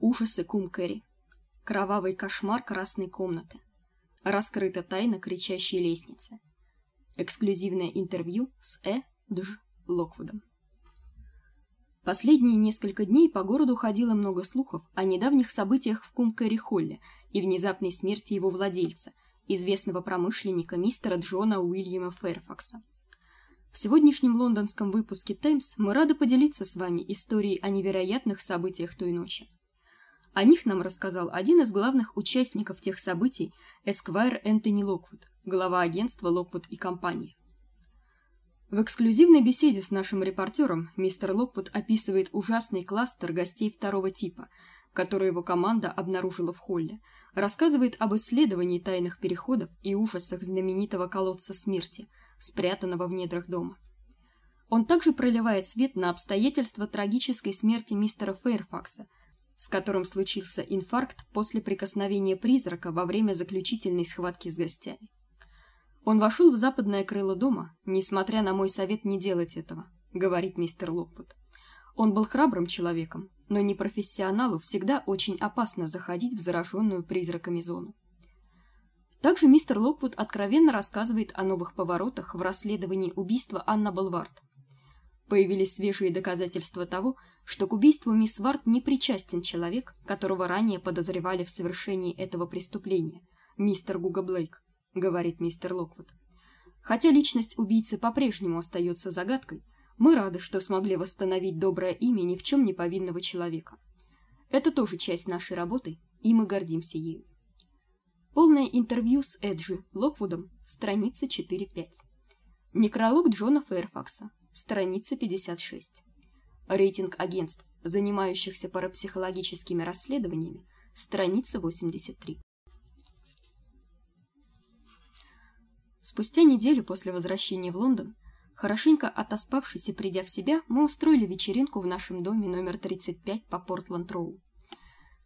Ужасы Кум Кэрри. Кровавый кошмар красной комнаты. Раскрыта тайна кричащей лестницы. Эксклюзивное интервью с Э. Дж. Локвудом. Последние несколько дней по городу ходило много слухов о недавних событиях в Кум-Кэрри-Холле и внезапной смерти его владельца, известного промышленника мистера Джона Уильяма Фэрфакса. В сегодняшнем лондонском выпуске Times мы рады поделиться с вами историей о невероятных событиях той ночи. О них нам рассказал один из главных участников тех событий, Эсквайр Энтони Локвуд, глава агентства Локвуд и компания. В эксклюзивной беседе с нашим репортером мистер Локвуд описывает ужасный кластер гостей второго типа, который его команда обнаружила в холле, рассказывает об исследовании тайных переходов и ужасах знаменитого колодца смерти, спрятанного в недрах дома. Он также проливает свет на обстоятельства трагической смерти мистера Фэрфакса, с которым случился инфаркт после прикосновения призрака во время заключительной схватки с гостями. Он вошел в западное крыло дома, несмотря на мой совет не делать этого, говорит мистер Локвуд. Он был храбрым человеком, но непрофессионалу всегда очень опасно заходить в зараженную призраками зону. Также мистер Локвуд откровенно рассказывает о новых поворотах в расследовании убийства Анна Балвард. Появились свежие доказательства того, что к убийству мисс Вард не причастен человек, которого ранее подозревали в совершении этого преступления, мистер Гуга Блейк говорит мистер Локвуд. Хотя личность убийцы по-прежнему остается загадкой, мы рады, что смогли восстановить доброе имя ни в чем не повинного человека. Это тоже часть нашей работы, и мы гордимся ею. Полное интервью с Эджи Локвудом, страница 4-5. Некролог Джона Фэрфакса, страница 56. Рейтинг агентств, занимающихся парапсихологическими расследованиями, страница 83. Спустя неделю после возвращения в Лондон, хорошенько отоспавшись и придя в себя, мы устроили вечеринку в нашем доме номер 35 по Портленд-Роу.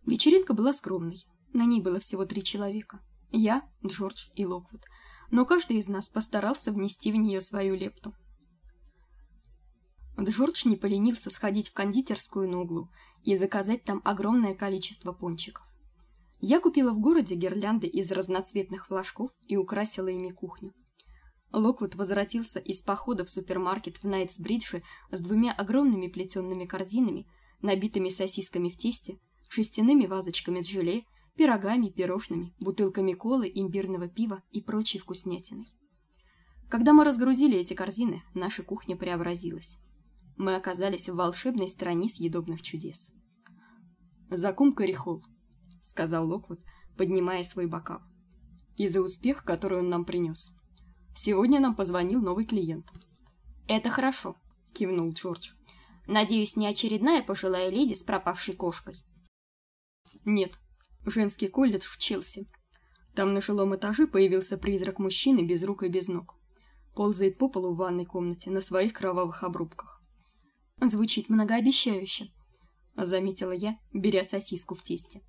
Вечеринка была скромной. На ней было всего три человека: я, Джордж и Локвуд. Но каждый из нас постарался внести в нее свою лепту. Джордж не поленился сходить в кондитерскую на углу и заказать там огромное количество пончиков. Я купила в городе гирлянды из разноцветных флажков и украсила ими кухню. Локвуд возвратился из похода в супермаркет в Найтсбридже с двумя огромными плетёными корзинами, набитыми сосисками в тесте, шестяными вазочками с желе, пирогами, пирожными, бутылками колы, имбирного пива и прочей вкуснятиной. Когда мы разгрузили эти корзины, наша кухня преобразилась. Мы оказались в волшебной стране съедобных чудес. Закум Карихол сказал Локвуд, поднимая свой бокал. И за успех, который он нам принес. Сегодня нам позвонил новый клиент. Это хорошо, кивнул Джордж. Надеюсь, не очередная пожилая леди с пропавшей кошкой. Нет. Женский колледж в Челси. Там на жилом этаже появился призрак мужчины без рук и без ног. Ползает по полу в ванной комнате на своих кровавых обрубках. Звучит многообещающе, заметила я, беря сосиску в тесте.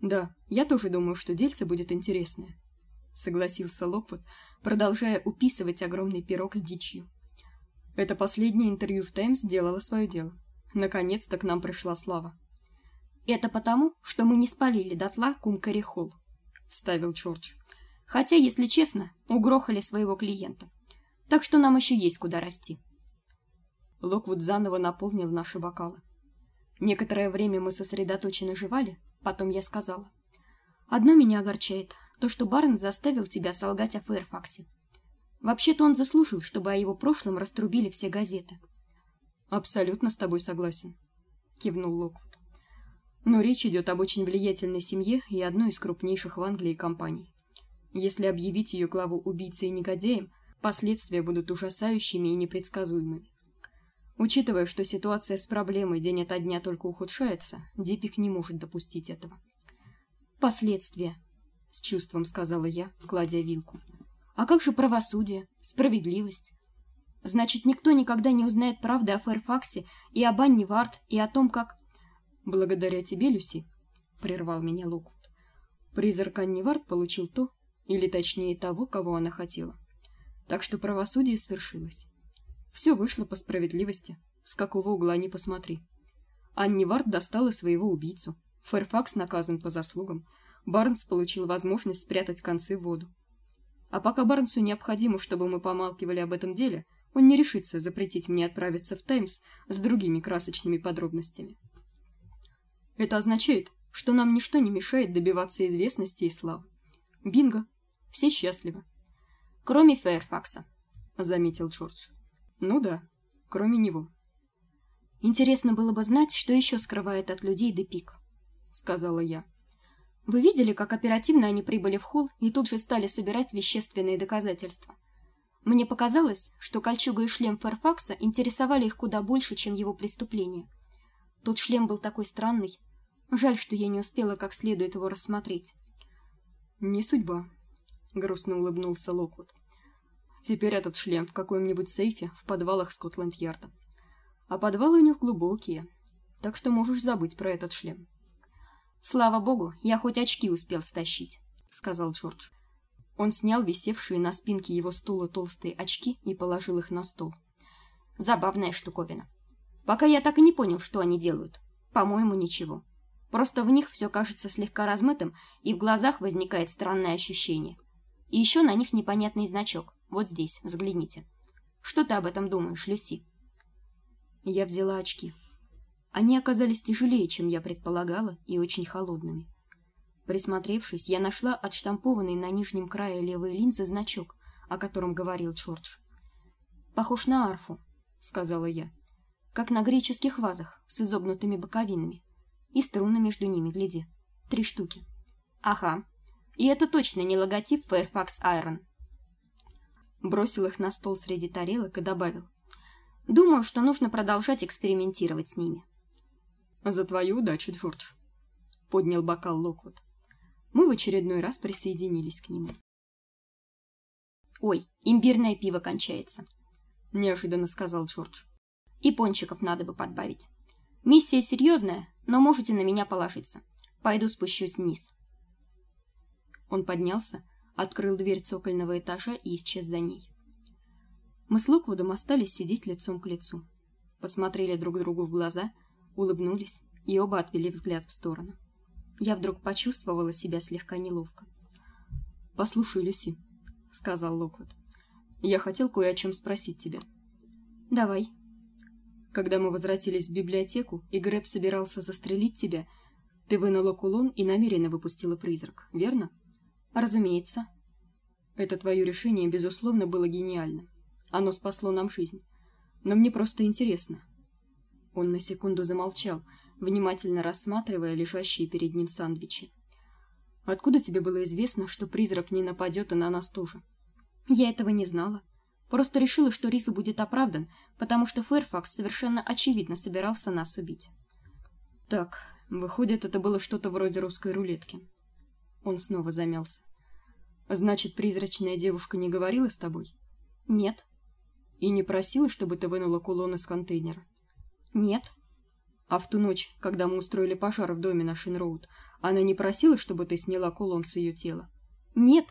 Да, я тоже думаю, что дельце будет интересное, согласился Локвуд, продолжая уписывать огромный пирог с дичью. Это последнее интервью в Таймс сделало свое дело. Наконец-то к нам пришла слава. Это потому, что мы не спалили дотла Кумкари-холл, вставил Чёрч. Хотя, если честно, угрохали своего клиента. Так что нам еще есть куда расти. Локвуд заново наполнил наши бокалы. Некоторое время мы сосредоточенно жевали, Потом я сказала: "Одно меня огорчает, то, что Барн заставил тебя солгать о Фэрфаксе. Вообще-то он заслужил, чтобы о его прошлом раструбили все газеты". Абсолютно с тобой согласен, кивнул Локвуд. Но речь идет об очень влиятельной семье и одной из крупнейших в Англии компаний. Если объявить ее главу убийцей и негодяем, последствия будут ужасающими и непредсказуемыми. Учитывая, что ситуация с проблемой день ото дня только ухудшается, Дипик не может допустить этого. Последствия, с чувством сказала я, кладя вилку. А как же правосудие, справедливость? Значит, никто никогда не узнает правды о Фэрфаксе и об Анне Варт и о том, как Благодаря тебе, Люси, прервал меня Локвуд. Призрак Анни Варт получил то, или точнее того, кого она хотела. Так что правосудие свершилось. Все вышло по справедливости, с какого угла ни посмотри. Анни Вард достала своего убийцу, Фэрфакс наказан по заслугам. Барнс получил возможность спрятать концы в воду. А пока Барнсу необходимо, чтобы мы помалкивали об этом деле, он не решится запретить мне отправиться в Таймс с другими красочными подробностями. Это означает, что нам ничто не мешает добиваться известности и славы. Бинго. Все счастливы. Кроме Фэрфакса, заметил Джордж. Ну да, кроме него. Интересно было бы знать, что еще скрывает от людей Депик, сказала я. Вы видели, как оперативно они прибыли в холл и тут же стали собирать вещественные доказательства? Мне показалось, что кольчуга и шлем Фэрфакса интересовали их куда больше, чем его преступление. Тот шлем был такой странный. Жаль, что я не успела как следует его рассмотреть. Не судьба, грустно улыбнулся Локвуд. Теперь этот шлем в каком-нибудь сейфе в подвалах Скотланд-Ярда. А подвалы у них глубокие, так что можешь забыть про этот шлем. Слава богу, я хоть очки успел стащить, сказал Джордж. Он снял висевшие на спинке его стула толстые очки и положил их на стол. Забавная штуковина. Пока я так и не понял, что они делают. По-моему, ничего. Просто в них все кажется слегка размытым, и в глазах возникает странное ощущение. И еще на них непонятный значок. Вот здесь, взгляните. Что ты об этом думаешь, Люси? Я взяла очки. Они оказались тяжелее, чем я предполагала, и очень холодными. Присмотревшись, я нашла отштампованный на нижнем крае левой линзы значок, о котором говорил Чордж. «Похож на арфу», — сказала я, — «как на греческих вазах с изогнутыми боковинами. И струны между ними, гляди. Три штуки». «Ага. И это точно не логотип Fairfax Iron». Бросил их на стол среди тарелок и добавил. «Думаю, что нужно продолжать экспериментировать с ними». «За твою удачу, Джордж», — поднял бокал Локвуд мы в очередной раз присоединились к нему. «Ой, имбирное пиво кончается», — неожиданно сказал Джордж. «И пончиков надо бы подбавить. Миссия серьезная, но можете на меня положиться. Пойду спущусь вниз». Он поднялся, открыл дверь цокольного этажа и исчез за ней. Мы с Локвудом остались сидеть лицом к лицу. Посмотрели друг другу в глаза, улыбнулись и оба отвели взгляд в сторону. Я вдруг почувствовала себя слегка неловко. «Послушай, Люси», — сказал Локвуд. «Я хотел кое о чем спросить тебя». «Давай». «Когда мы возвратились в библиотеку, и Грэб собирался застрелить тебя, ты вынула кулон и намеренно выпустила призрак, верно?» «Разумеется». «Это твое решение, безусловно, было гениально. Оно спасло нам жизнь. Но мне просто интересно». Он на секунду замолчал, внимательно рассматривая лежащие перед ним сандвичи. Откуда тебе было известно, что призрак не нападет и на нас тоже? Я этого не знала. Просто решила, что Риса будет оправдан, потому что Фэрфакс совершенно очевидно собирался нас убить. Так, выходит, это было что-то вроде русской рулетки. Он снова замялся. Значит, призрачная девушка не говорила с тобой? Нет. И не просила, чтобы ты вынула кулон из контейнера? Нет. А в ту ночь, когда мы устроили пожар в доме на Шинроуд, она не просила, чтобы ты сняла кулон с ее тела? Нет.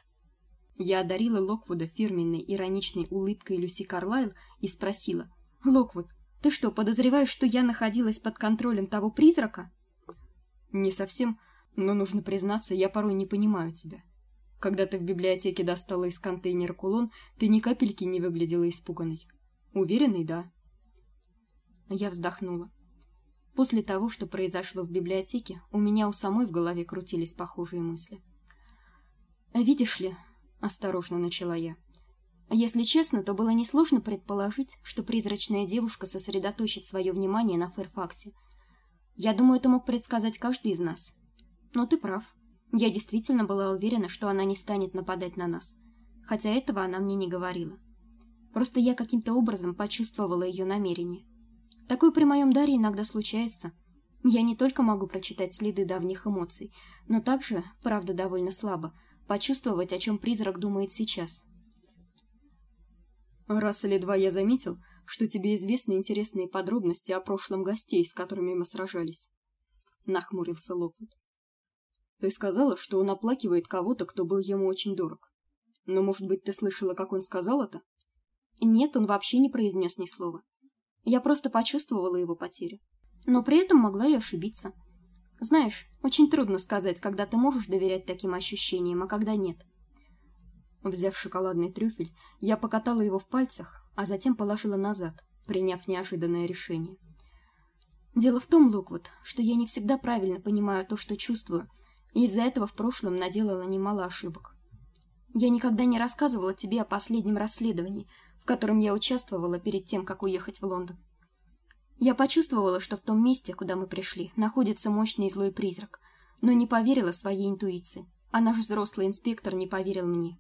Я одарила Локвуда фирменной ироничной улыбкой Люси Карлайл и спросила: "Локвуд, ты что, подозреваешь, что я находилась под контролем того призрака?" Не совсем, но нужно признаться, я порой не понимаю тебя. Когда ты в библиотеке достала из контейнера кулон, ты ни капельки не выглядела испуганной. Уверенной, да. Я вздохнула. После того, что произошло в библиотеке, у меня у самой в голове крутились похожие мысли. «Видишь ли», — осторожно начала я, «если честно, то было несложно предположить, что призрачная девушка сосредоточит свое внимание на Фэрфаксе. Я думаю, это мог предсказать каждый из нас. Но ты прав. Я действительно была уверена, что она не станет нападать на нас, хотя этого она мне не говорила. Просто я каким-то образом почувствовала ее намерение. Такое при моем даре иногда случается. Я не только могу прочитать следы давних эмоций, но также, правда довольно слабо, почувствовать, о чем призрак думает сейчас. Раз или два я заметил, что тебе известны интересные подробности о прошлом гостей, с которыми мы сражались. Нахмурился Локвуд. Ты сказала, что он оплакивает кого-то, кто был ему очень дорог. Но, может быть, ты слышала, как он сказал это? Нет, он вообще не произнес ни слова. Я просто почувствовала его потерю. Но при этом могла и ошибиться. Знаешь, очень трудно сказать, когда ты можешь доверять таким ощущениям, а когда нет. Взяв шоколадный трюфель, я покатала его в пальцах, а затем положила назад, приняв неожиданное решение. Дело в том, Локвуд, что я не всегда правильно понимаю то, что чувствую, из-за этого в прошлом наделала немало ошибок. Я никогда не рассказывала тебе о последнем расследовании, в котором я участвовала перед тем, как уехать в Лондон. Я почувствовала, что в том месте, куда мы пришли, находится мощный злой призрак, но не поверила своей интуиции, а наш взрослый инспектор не поверил мне.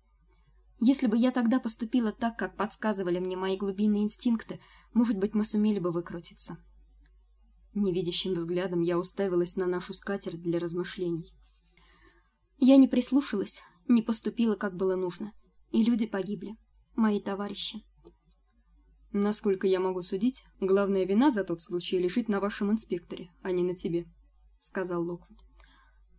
Если бы я тогда поступила так, как подсказывали мне мои глубинные инстинкты, может быть, мы сумели бы выкрутиться. Невидящим взглядом я уставилась на нашу скатерть для размышлений. Я не прислушалась, не поступила, как было нужно, и люди погибли, мои товарищи. Насколько я могу судить, главная вина за тот случай лежит на вашем инспекторе, а не на тебе, сказал Локвуд.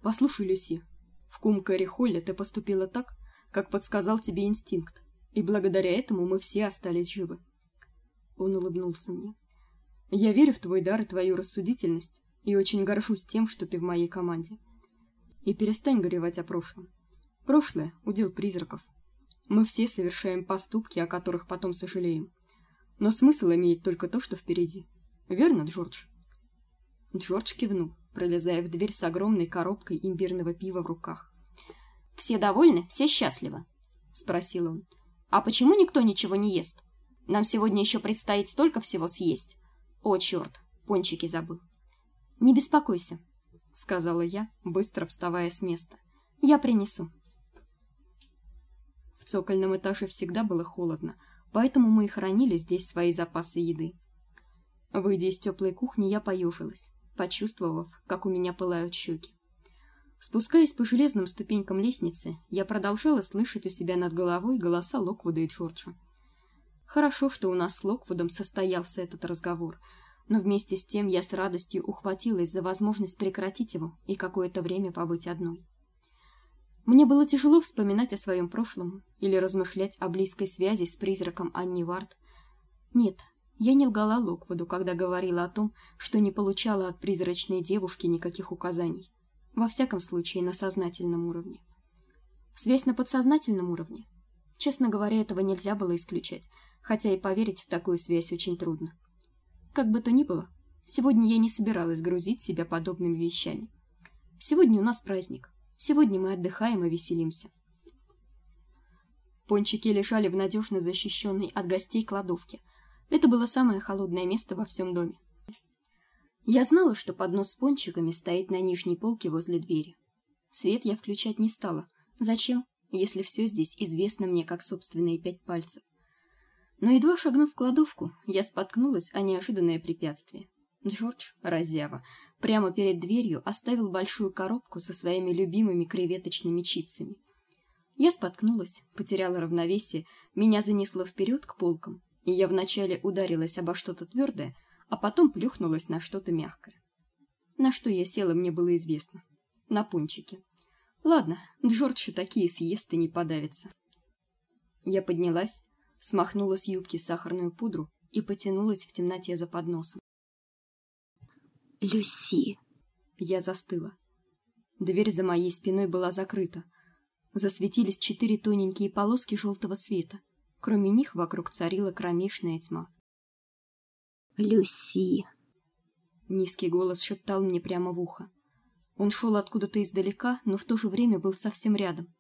Послушай, Люси, в Кумкаре Холле ты поступила так, как подсказал тебе инстинкт, и благодаря этому мы все остались живы. Он улыбнулся мне. Я верю в твой дар и твою рассудительность, и очень горжусь тем, что ты в моей команде. И перестань горевать о прошлом. Прошлое удел призраков. Мы все совершаем поступки, о которых потом сожалеем. Но смысл имеет только то, что впереди. Верно, Джордж? Джордж кивнул, пролезая в дверь с огромной коробкой имбирного пива в руках. Все довольны, все счастливы, спросил он. А почему никто ничего не ест? Нам сегодня еще предстоит столько всего съесть. О, черт, пончики забыл. Не беспокойся, сказала я, быстро вставая с места. Я принесу. В цокольном этаже всегда было холодно, поэтому мы и хранили здесь свои запасы еды. Выйдя из теплой кухни, я поежилась, почувствовав, как у меня пылают щеки. Спускаясь по железным ступенькам лестницы, я продолжала слышать у себя над головой голоса Локвуда и Джорджа. Хорошо, что у нас с Локвудом состоялся этот разговор, но вместе с тем я с радостью ухватилась за возможность прекратить его и какое-то время побыть одной. Мне было тяжело вспоминать о своем прошлом или размышлять о близкой связи с призраком Анни Вард. Нет, я не лгала Локвуду, когда говорила о том, что не получала от призрачной девушки никаких указаний. Во всяком случае, на сознательном уровне. Связь на подсознательном уровне. Честно говоря, этого нельзя было исключать, хотя и поверить в такую связь очень трудно. Как бы то ни было, сегодня я не собиралась грузить себя подобными вещами. Сегодня у нас праздник. Сегодня мы отдыхаем и веселимся. Пончики лежали в надежно защищенной от гостей кладовке. Это было самое холодное место во всем доме. Я знала, что поднос с пончиками стоит на нижней полке возле двери. Свет я включать не стала. Зачем, если все здесь известно мне как собственные пять пальцев? Но едва шагнув в кладовку, я споткнулась о неожиданное препятствие. Джордж, раззява, прямо перед дверью оставил большую коробку со своими любимыми креветочными чипсами. Я споткнулась, потеряла равновесие, меня занесло вперед к полкам, и я вначале ударилась обо что-то твердое, а потом плюхнулась на что-то мягкое. На что я села, мне было известно. На пончики. Ладно, Джордж и такие съест и не подавится. Я поднялась, смахнула с юбки сахарную пудру и потянулась в темноте за подносом. Люси. Я застыла. Дверь за моей спиной была закрыта. Засветились четыре тоненькие полоски желтого света. Кроме них вокруг царила кромешная тьма. Люси. Низкий голос шептал мне прямо в ухо. Он шел откуда-то издалека, но в то же время был совсем рядом.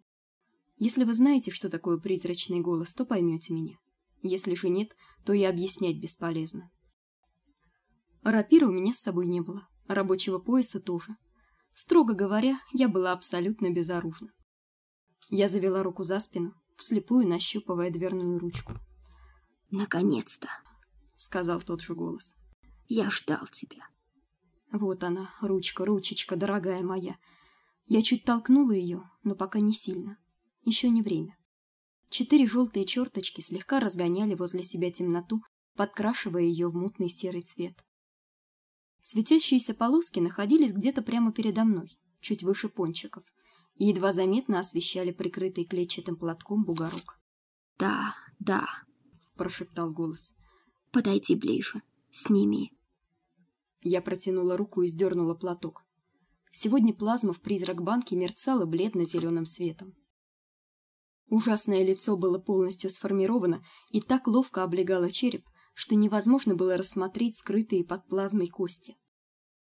Если вы знаете, что такое призрачный голос, то поймете меня. Если же нет, то и объяснять бесполезно. Рапира у меня с собой не было, рабочего пояса тоже. Строго говоря, я была абсолютно безоружна. Я завела руку за спину, вслепую нащупывая дверную ручку. «Наконец-то!» — сказал тот же голос. «Я ждал тебя». Вот она, ручка, ручечка, дорогая моя. Я чуть толкнула ее, но пока не сильно. Еще не время. Четыре желтые черточки слегка разгоняли возле себя темноту, подкрашивая ее в мутный серый цвет. Светящиеся полоски находились где-то прямо передо мной, чуть выше пончиков, и едва заметно освещали прикрытый клетчатым платком бугорок. «Да, да», — прошептал голос. «Подойди ближе, сними». Я протянула руку и сдернула платок. Сегодня плазма в призрак банки мерцала бледно зеленым светом. Ужасное лицо было полностью сформировано и так ловко облегало череп, что невозможно было рассмотреть скрытые под плазмой кости.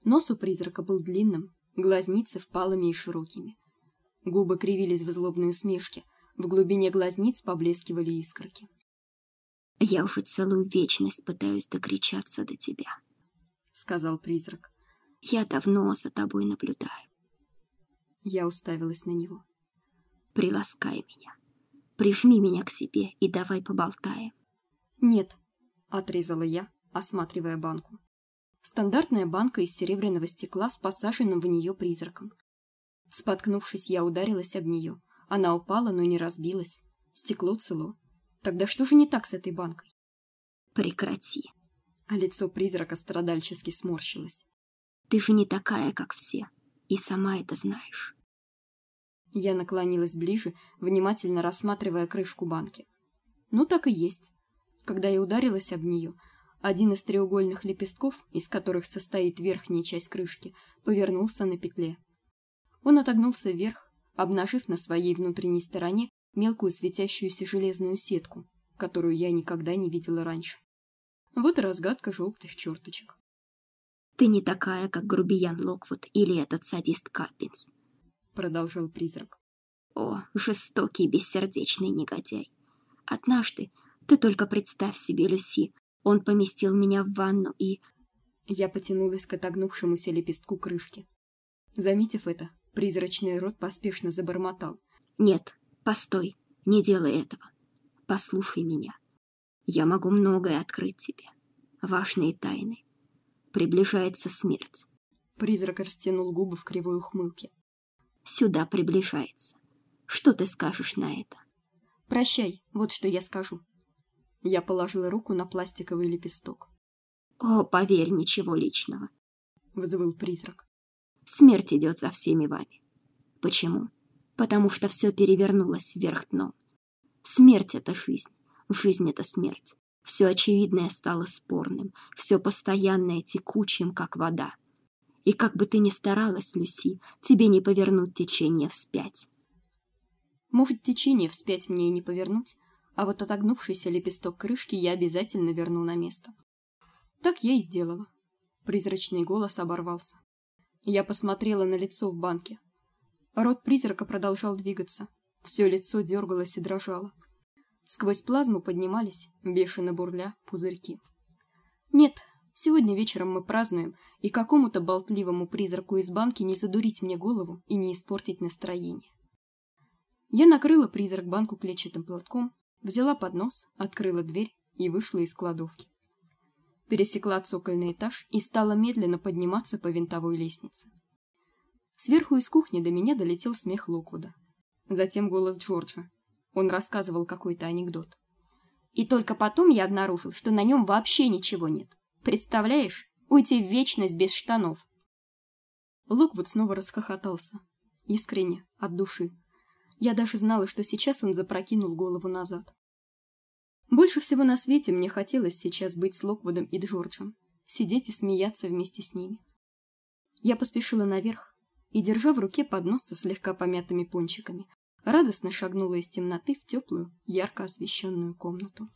Нос у призрака был длинным, глазницы впалыми и широкими. Губы кривились в злобной усмешке, в глубине глазниц поблескивали искорки. «Я уже целую вечность пытаюсь докричаться до тебя», — сказал призрак. «Я давно за тобой наблюдаю». Я уставилась на него. «Приласкай меня, прижми меня к себе и давай поболтаем». «Нет», — отрезала я, осматривая банку. Стандартная банка из серебряного стекла с посаженным в нее призраком. Споткнувшись, я ударилась об нее. Она упала, но не разбилась. Стекло цело. Тогда что же не так с этой банкой? Прекрати. А лицо призрака страдальчески сморщилось. Ты же не такая, как все, и сама это знаешь. Я наклонилась ближе, внимательно рассматривая крышку банки. Ну так и есть. Когда я ударилась об нее, один из треугольных лепестков, из которых состоит верхняя часть крышки, повернулся на петле. Он отогнулся вверх, обнажив на своей внутренней стороне мелкую светящуюся железную сетку, которую я никогда не видела раньше. Вот и разгадка желтых черточек. Ты не такая, как грубиян Локвуд или этот садист Каппинс, продолжал призрак. О, жестокий бессердечный негодяй. Однажды ты только представь себе, Люси, он поместил меня в ванну и... Я потянулась к отогнувшемуся лепестку крышки. Заметив это, призрачный рот поспешно забормотал. «Нет, постой, не делай этого. Послушай меня. Я могу многое открыть тебе. Важные тайны. Приближается смерть». Призрак растянул губы в кривой ухмылке. «Сюда приближается. Что ты скажешь на это?» «Прощай, вот что я скажу. Я положила руку на пластиковый лепесток. «О, поверь, ничего личного», — взвыл призрак. «Смерть идет за всеми вами. Почему? Потому что все перевернулось вверх дном. Смерть — это жизнь, жизнь — это смерть. Все очевидное стало спорным, все постоянное текучим, как вода. И как бы ты ни старалась, Люси, тебе не повернуть течение вспять. Может, течение вспять мне и не повернуть, а вот отогнувшийся лепесток крышки я обязательно верну на место. Так я и сделала. Призрачный голос оборвался. Я посмотрела на лицо в банке. Рот призрака продолжал двигаться. Все лицо дергалось и дрожало. Сквозь плазму поднимались, бешено бурля, пузырьки. Нет, сегодня вечером мы празднуем, и какому-то болтливому призраку из банки не задурить мне голову и не испортить настроение. Я накрыла призрак банку клетчатым платком, взяла поднос, открыла дверь и вышла из кладовки. Пересекла цокольный этаж и стала медленно подниматься по винтовой лестнице. Сверху из кухни до меня долетел смех Локвуда. Затем голос Джорджа. Он рассказывал какой-то анекдот. И только потом я обнаружил, что на нем вообще ничего нет. Представляешь, уйти в вечность без штанов. Локвуд снова расхохотался. Искренне, от души. Я даже знала, что сейчас он запрокинул голову назад. Больше всего на свете мне хотелось сейчас быть с Локвудом и Джорджем, сидеть и смеяться вместе с ними. Я поспешила наверх и, держа в руке поднос со слегка помятыми пончиками, радостно шагнула из темноты в теплую, ярко освещенную комнату.